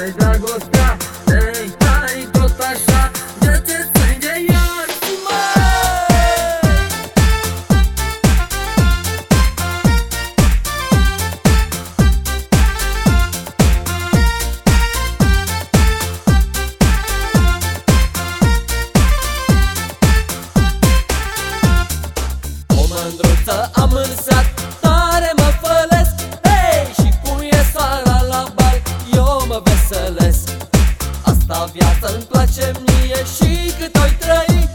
Ej, Dagosta, ej, ta i to Stasza Gdzie ty wszędzie jak sat avea Să-mi place mie și cât o-i trăi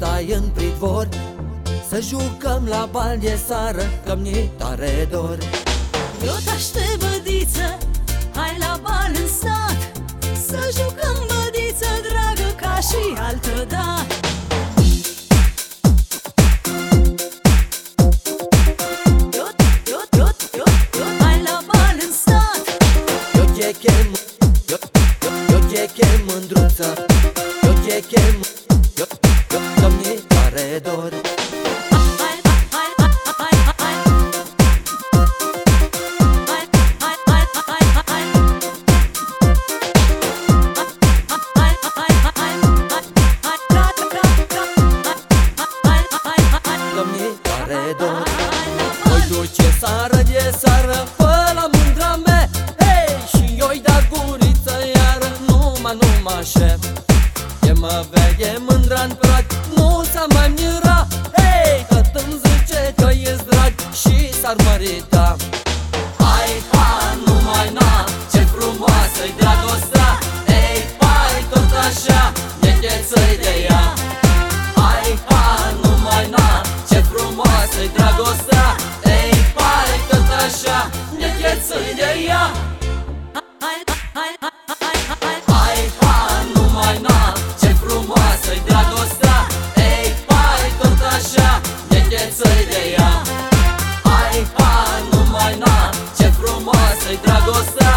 hai în pridvor. Să jucăm la bal de sară Că mi tare dor. Eu te bădiță Hai la bal în sat. Să jucăm bădiță dragă Ca și altă dată. Eu- eu- dor Hai la Voi bal. duce sară de sară Fă la mândra mea. Hei, și eu-i da guriță iară Numai, numai șef. E mă vede mândra-n prag Nu s-a mai mira Hei, că îmi zice că ești drag Și s-ar mărita de ea Hai,